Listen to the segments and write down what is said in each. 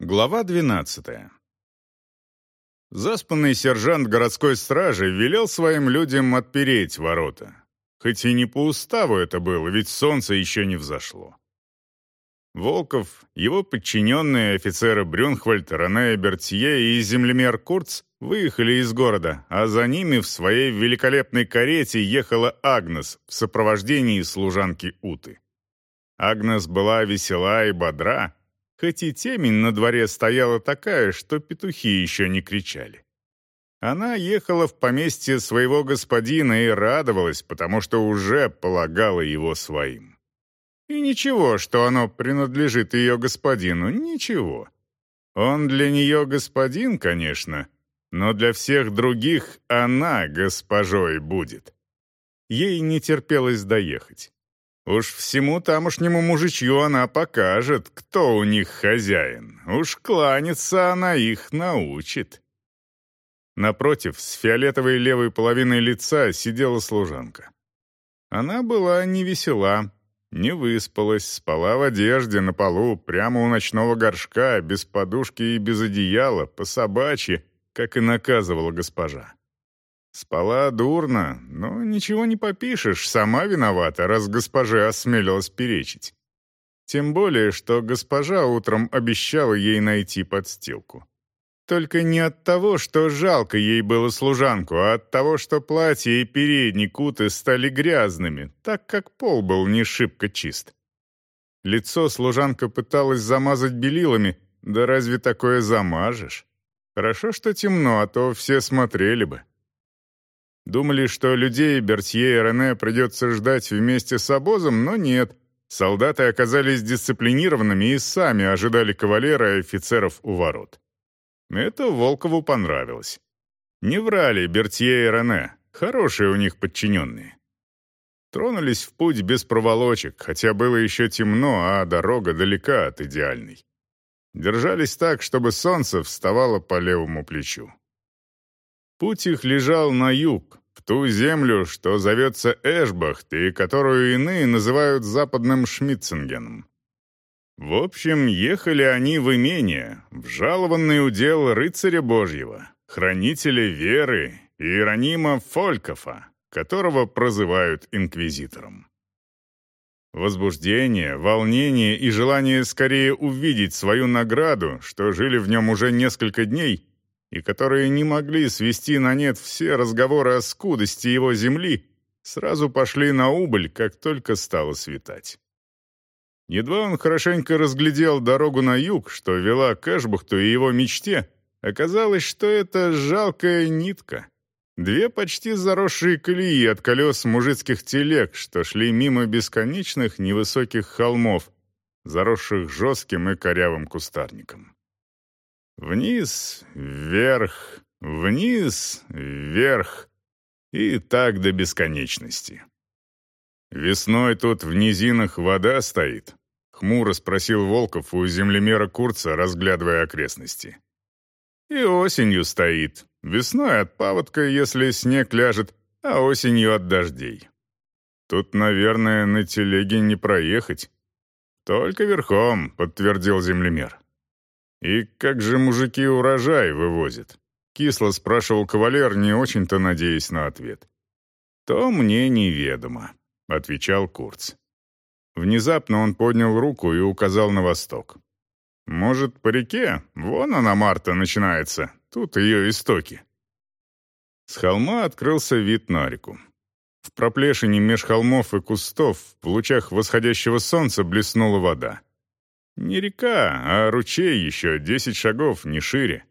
Глава 12. Заспанный сержант городской стражи велел своим людям отпереть ворота. Хоть и не по уставу это было, ведь солнце еще не взошло. Волков, его подчиненные офицеры Брюнхвальд, Рене Бертье и землемер Курц выехали из города, а за ними в своей великолепной карете ехала Агнес в сопровождении служанки Уты. Агнес была весела и бодра, хоть и темень на дворе стояла такая, что петухи еще не кричали. Она ехала в поместье своего господина и радовалась, потому что уже полагала его своим. И ничего, что оно принадлежит ее господину, ничего. Он для нее господин, конечно, но для всех других она госпожой будет. Ей не терпелось доехать. Уж всему тамошнему мужичью она покажет, кто у них хозяин. Уж кланяться она их научит. Напротив, с фиолетовой левой половиной лица сидела служанка. Она была не весела, не выспалась, спала в одежде на полу, прямо у ночного горшка, без подушки и без одеяла, по собачьи, как и наказывала госпожа. Спала дурно, но ничего не попишешь, сама виновата, раз госпоже осмелилась перечить. Тем более, что госпожа утром обещала ей найти подстилку. Только не от того, что жалко ей было служанку, а от того, что платье и передник куты стали грязными, так как пол был не шибко чист. Лицо служанка пыталась замазать белилами, да разве такое замажешь? Хорошо, что темно, а то все смотрели бы. Думали, что людей Бертье и Рене придется ждать вместе с обозом, но нет. Солдаты оказались дисциплинированными и сами ожидали кавалера и офицеров у ворот. Это Волкову понравилось. Не врали Бертье и Рене, хорошие у них подчиненные. Тронулись в путь без проволочек, хотя было еще темно, а дорога далека от идеальной. Держались так, чтобы солнце вставало по левому плечу. Путь их лежал на юг, в ту землю, что зовется Эшбахт и которую иные называют западным Шмитцингеном. В общем, ехали они в имение, в жалованный удел рыцаря Божьего, хранителя веры Иеронима Фолькофа, которого прозывают инквизитором. Возбуждение, волнение и желание скорее увидеть свою награду, что жили в нем уже несколько дней, и которые не могли свести на нет все разговоры о скудости его земли, сразу пошли на убыль, как только стало светать. Едва он хорошенько разглядел дорогу на юг, что вела к Эшбухту и его мечте, оказалось, что это жалкая нитка. Две почти заросшие колеи от колес мужицких телег, что шли мимо бесконечных невысоких холмов, заросших жестким и корявым кустарником. Вниз, вверх, вниз, вверх. И так до бесконечности. «Весной тут в низинах вода стоит?» — хмуро спросил Волков у землемера Курца, разглядывая окрестности. «И осенью стоит. Весной от паводка, если снег ляжет, а осенью от дождей. Тут, наверное, на телеге не проехать». «Только верхом», — подтвердил землемер. «И как же мужики урожай вывозят?» — кисло спрашивал кавалер, не очень-то надеясь на ответ. «То мне неведомо», — отвечал Курц. Внезапно он поднял руку и указал на восток. «Может, по реке? Вон она, Марта, начинается. Тут ее истоки». С холма открылся вид на реку. В проплешине меж холмов и кустов в лучах восходящего солнца блеснула вода. Не река, а ручей еще десять шагов, не шире.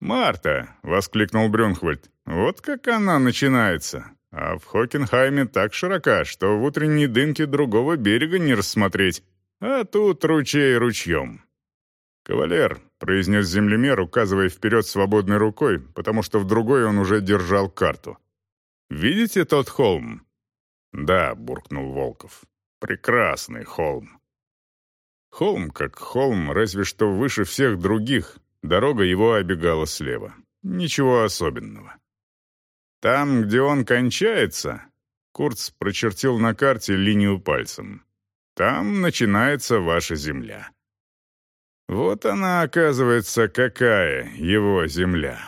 «Марта!» — воскликнул Брюнхвальд. «Вот как она начинается. А в Хокенхайме так широка, что в утренней дымке другого берега не рассмотреть. А тут ручей ручьем». «Кавалер», — произнес землемер, указывая вперед свободной рукой, потому что в другой он уже держал карту. «Видите тот холм?» «Да», — буркнул Волков. «Прекрасный холм. Холм как холм, разве что выше всех других. Дорога его обегала слева. Ничего особенного. Там, где он кончается, Курц прочертил на карте линию пальцем. Там начинается ваша земля. Вот она, оказывается, какая его земля.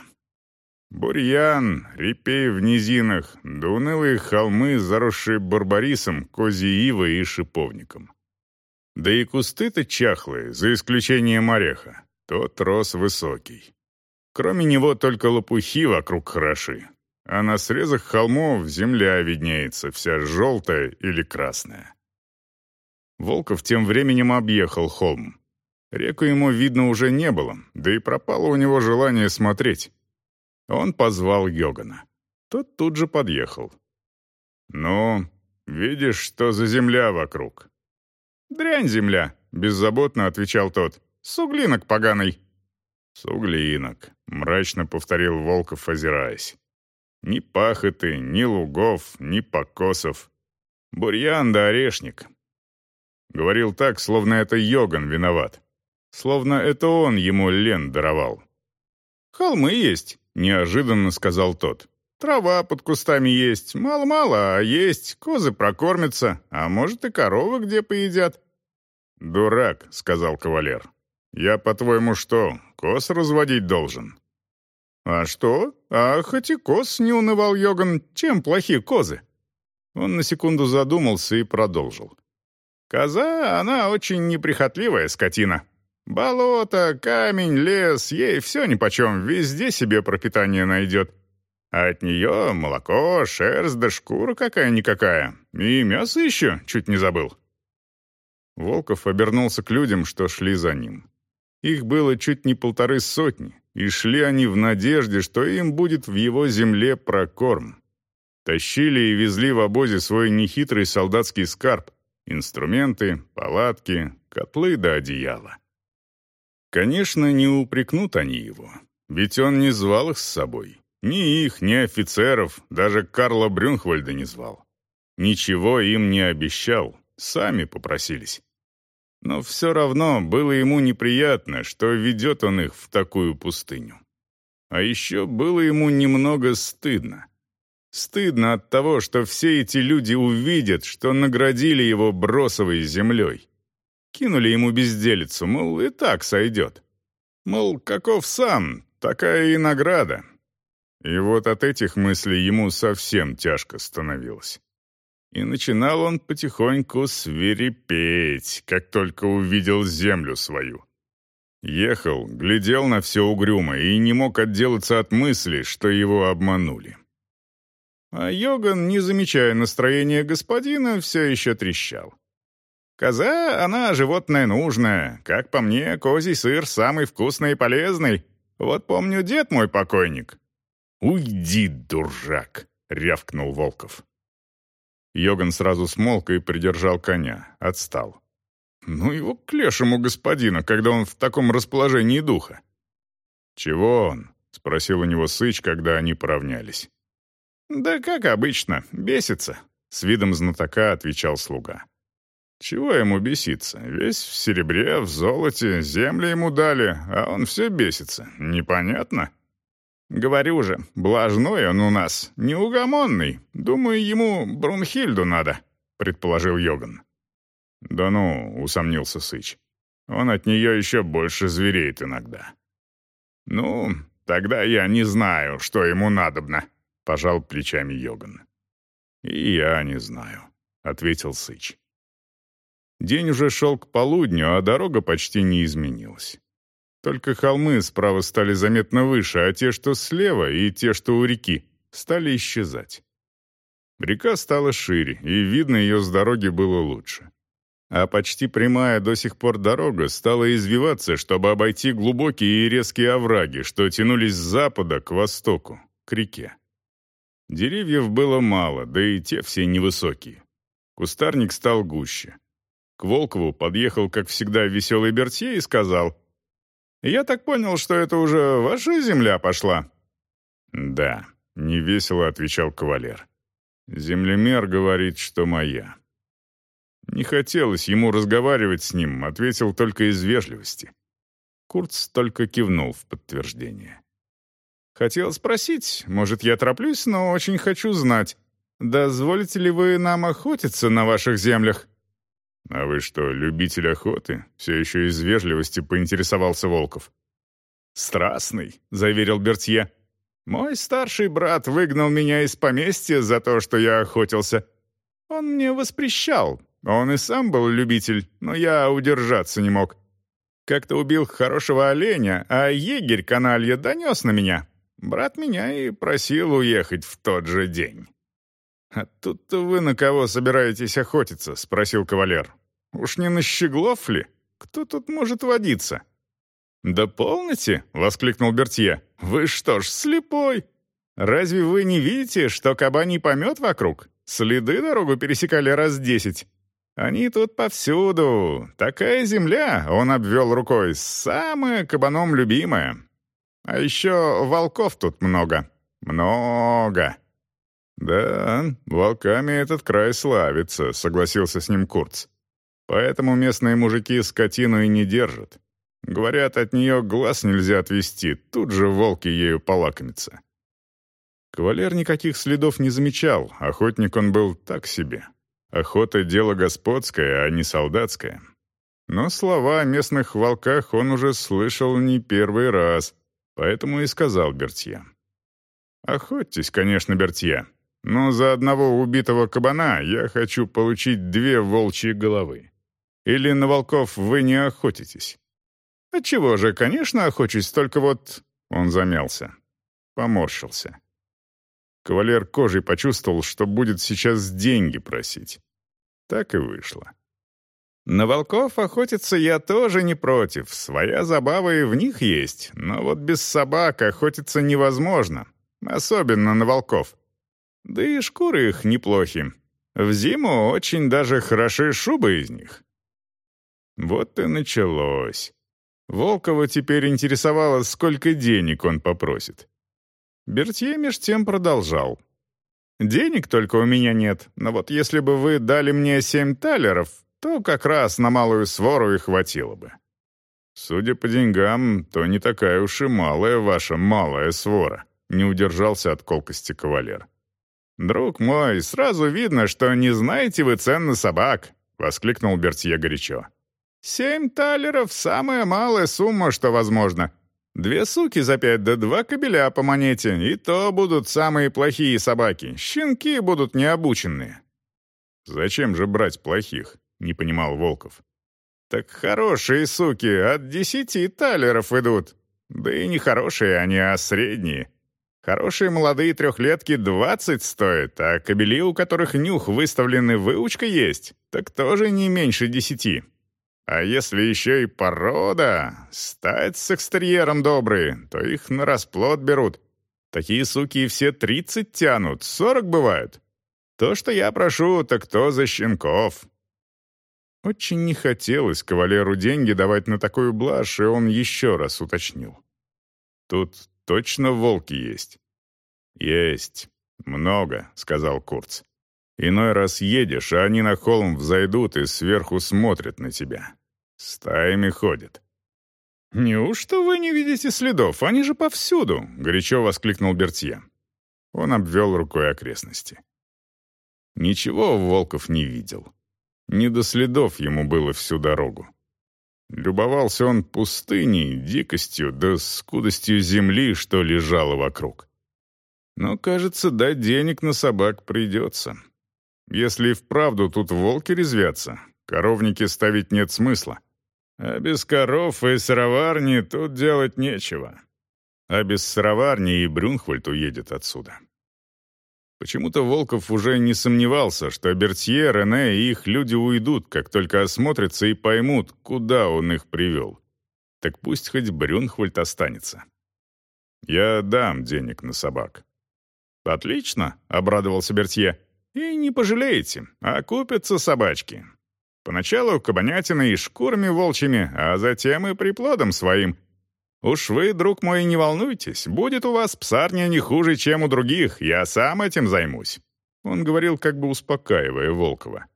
Бурьян, репей в низинах, да унылые холмы, заросшие барбарисом, козьей ивой и шиповником. Да и кусты-то чахлые, за исключением ореха. Тот рос высокий. Кроме него только лопухи вокруг хороши, а на срезах холмов земля виднеется, вся желтая или красная. Волков тем временем объехал холм. Реку ему видно уже не было, да и пропало у него желание смотреть. Он позвал Йогана. Тот тут же подъехал. «Ну, видишь, что за земля вокруг?» «Дрянь земля», — беззаботно отвечал тот. «Суглинок поганый». «Суглинок», — мрачно повторил Волков, озираясь. «Ни пахоты, ни лугов, ни покосов. Бурьян да орешник». Говорил так, словно это Йоган виноват. Словно это он ему лен даровал. «Холмы есть», — неожиданно сказал тот. «Трава под кустами есть. Мало-мало, а есть. Козы прокормятся, а может и коровы где поедят». «Дурак», — сказал кавалер. «Я, по-твоему, что, коз разводить должен?» «А что? А хоть и коз, не унывал Йоган, чем плохие козы?» Он на секунду задумался и продолжил. «Коза, она очень неприхотливая скотина. Болото, камень, лес, ей все нипочем, везде себе пропитание найдет. А от нее молоко, шерсть да шкура какая-никакая. И мясо еще, чуть не забыл». Волков обернулся к людям, что шли за ним. Их было чуть не полторы сотни, и шли они в надежде, что им будет в его земле прокорм. Тащили и везли в обозе свой нехитрый солдатский скарб, инструменты, палатки, котлы да одеяла. Конечно, не упрекнут они его, ведь он не звал их с собой. Ни их, ни офицеров, даже Карла Брюнхвальда не звал. Ничего им не обещал, сами попросились. Но все равно было ему неприятно, что ведет он их в такую пустыню. А еще было ему немного стыдно. Стыдно от того, что все эти люди увидят, что наградили его бросовой землей. Кинули ему безделицу, мол, и так сойдет. Мол, каков сам, такая и награда. И вот от этих мыслей ему совсем тяжко становилось. И начинал он потихоньку свирепеть, как только увидел землю свою. Ехал, глядел на все угрюмо и не мог отделаться от мысли, что его обманули. А Йоган, не замечая настроения господина, все еще трещал. Коза, она животное нужное. Как по мне, козий сыр самый вкусный и полезный. Вот помню, дед мой покойник». «Уйди, дурак!» — рявкнул Волков. Йоган сразу смолк и придержал коня, отстал. «Ну его к лешему господина, когда он в таком расположении духа». «Чего он?» — спросил у него Сыч, когда они поравнялись. «Да как обычно, бесится», — с видом знатока отвечал слуга. Чего ему беситься? Весь в серебре, в золоте, земли ему дали, а он все бесится. Непонятно? Говорю же, блажной он у нас, неугомонный. Думаю, ему Брунхильду надо, предположил Йоган. Да ну, усомнился Сыч. Он от нее еще больше звереет иногда. Ну, тогда я не знаю, что ему надобно, пожал плечами Йоган. И я не знаю, ответил Сыч. День уже шел к полудню, а дорога почти не изменилась. Только холмы справа стали заметно выше, а те, что слева, и те, что у реки, стали исчезать. Река стала шире, и видно ее с дороги было лучше. А почти прямая до сих пор дорога стала извиваться, чтобы обойти глубокие и резкие овраги, что тянулись с запада к востоку, к реке. Деревьев было мало, да и те все невысокие. Кустарник стал гуще. К Волкову подъехал, как всегда, веселый Бертье и сказал, «Я так понял, что это уже ваша земля пошла?» «Да», — невесело отвечал кавалер. «Землемер говорит, что моя». Не хотелось ему разговаривать с ним, ответил только из вежливости. Курц только кивнул в подтверждение. «Хотел спросить, может, я тороплюсь, но очень хочу знать, дозволите ли вы нам охотиться на ваших землях?» «А вы что, любитель охоты?» Все еще из вежливости поинтересовался Волков. «Страстный», — заверил Бертье. «Мой старший брат выгнал меня из поместья за то, что я охотился. Он мне воспрещал. Он и сам был любитель, но я удержаться не мог. Как-то убил хорошего оленя, а егерь каналья донес на меня. Брат меня и просил уехать в тот же день». «А тут-то вы на кого собираетесь охотиться?» — спросил кавалер. «Уж не на щеглов ли? Кто тут может водиться?» «Да полноте!» — воскликнул Бертье. «Вы что ж, слепой? Разве вы не видите, что кабаний помет вокруг? Следы дорогу пересекали раз десять. Они тут повсюду. Такая земля, — он обвел рукой, — самая кабаном любимая. А еще волков тут много. Много. «Да, волками этот край славится», — согласился с ним Курц. «Поэтому местные мужики скотину и не держат. Говорят, от нее глаз нельзя отвести, тут же волки ею полакомятся». Кавалер никаких следов не замечал, охотник он был так себе. Охота — дело господское, а не солдатское. Но слова о местных волках он уже слышал не первый раз, поэтому и сказал Бертье. «Охотьтесь, конечно, Бертье, но за одного убитого кабана я хочу получить две волчьи головы. Или на волков вы не охотитесь?» «Отчего же, конечно, охочусь, только вот...» Он замялся. Поморщился. Кавалер кожей почувствовал, что будет сейчас деньги просить. Так и вышло. На волков охотиться я тоже не против. Своя забава и в них есть. Но вот без собак охотиться невозможно. Особенно на волков. Да и шкуры их неплохи. В зиму очень даже хороши шубы из них. Вот и началось. Волкова теперь интересовало, сколько денег он попросит. Бертье меж тем продолжал. «Денег только у меня нет, но вот если бы вы дали мне семь талеров, то как раз на малую свору и хватило бы». «Судя по деньгам, то не такая уж и малая ваша малая свора», — не удержался от колкости кавалер. «Друг мой, сразу видно, что не знаете вы цен на собак», — воскликнул Бертье горячо. «Семь талеров — самая малая сумма, что возможно. Две суки за пять да два кобеля по монете, и то будут самые плохие собаки. Щенки будут необученные». «Зачем же брать плохих?» — не понимал Волков. «Так хорошие суки от десяти талеров идут. Да и не хорошие они, а средние. Хорошие молодые трехлетки двадцать стоят, а кобели, у которых нюх выставлены выучка есть, так тоже не меньше десяти. А если еще и порода, стать с экстерьером добрые, то их на расплод берут. Такие суки и все тридцать тянут, сорок бывают. То, что я прошу, так то за щенков». Очень не хотелось кавалеру деньги давать на такую блажь, и он еще раз уточнил. «Тут точно волки есть?» «Есть. Много», — сказал Курц. Иной раз едешь, а они на холм взойдут и сверху смотрят на тебя. Стаями ходят. «Неужто вы не видите следов? Они же повсюду!» — горячо воскликнул Бертье. Он обвел рукой окрестности. Ничего Волков не видел. Не до следов ему было всю дорогу. Любовался он пустыней, дикостью да скудостью земли, что лежало вокруг. Но, кажется, дать денег на собак придется. Если вправду тут волки резвятся, коровники ставить нет смысла. А без коров и сыроварни тут делать нечего. А без сыроварни и Брюнхвальд уедет отсюда. Почему-то Волков уже не сомневался, что Бертье, Рене и их люди уйдут, как только осмотрятся и поймут, куда он их привел. Так пусть хоть Брюнхвальд останется. Я дам денег на собак. «Отлично», — обрадовался Бертье. И не пожалеете, а купятся собачки. Поначалу кабанятиной и шкурами волчьими, а затем и приплодом своим. Уж вы, друг мой, не волнуйтесь, будет у вас псарня не хуже, чем у других, я сам этим займусь». Он говорил, как бы успокаивая Волкова.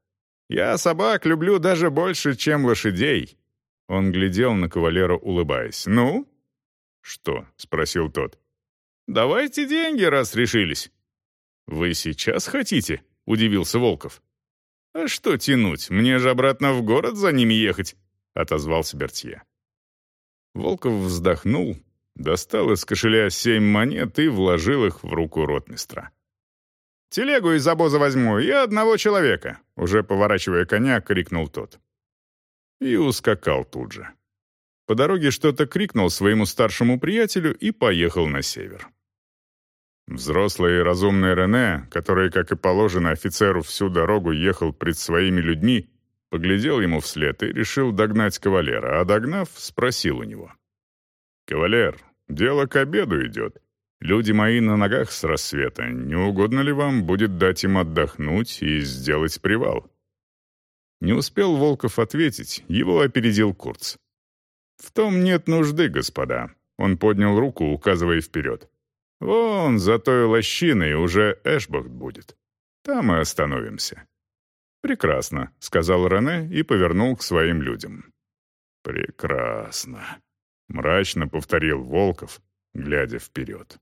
«Я собак люблю даже больше, чем лошадей». Он глядел на кавалера, улыбаясь. «Ну?» «Что?» — спросил тот. «Давайте деньги, раз решились». «Вы сейчас хотите?» — удивился Волков. «А что тянуть? Мне же обратно в город за ними ехать», — отозвался Бертье. Волков вздохнул, достал из кошеля семь монет и вложил их в руку ротмистра. «Телегу из обоза возьму и одного человека», — уже поворачивая коня, крикнул тот. И ускакал тут же. По дороге что-то крикнул своему старшему приятелю и поехал на север. Взрослый и разумный Рене, который, как и положено офицеру, всю дорогу ехал пред своими людьми, поглядел ему вслед и решил догнать кавалера, а догнав, спросил у него. «Кавалер, дело к обеду идет. Люди мои на ногах с рассвета. Не угодно ли вам будет дать им отдохнуть и сделать привал?» Не успел Волков ответить, его опередил Курц. «В том нет нужды, господа». Он поднял руку, указывая вперед. Вон, за той лощиной уже Эшбахт будет. Там и остановимся». «Прекрасно», — сказал Рене и повернул к своим людям. «Прекрасно», — мрачно повторил Волков, глядя вперед.